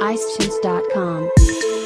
icechins.com.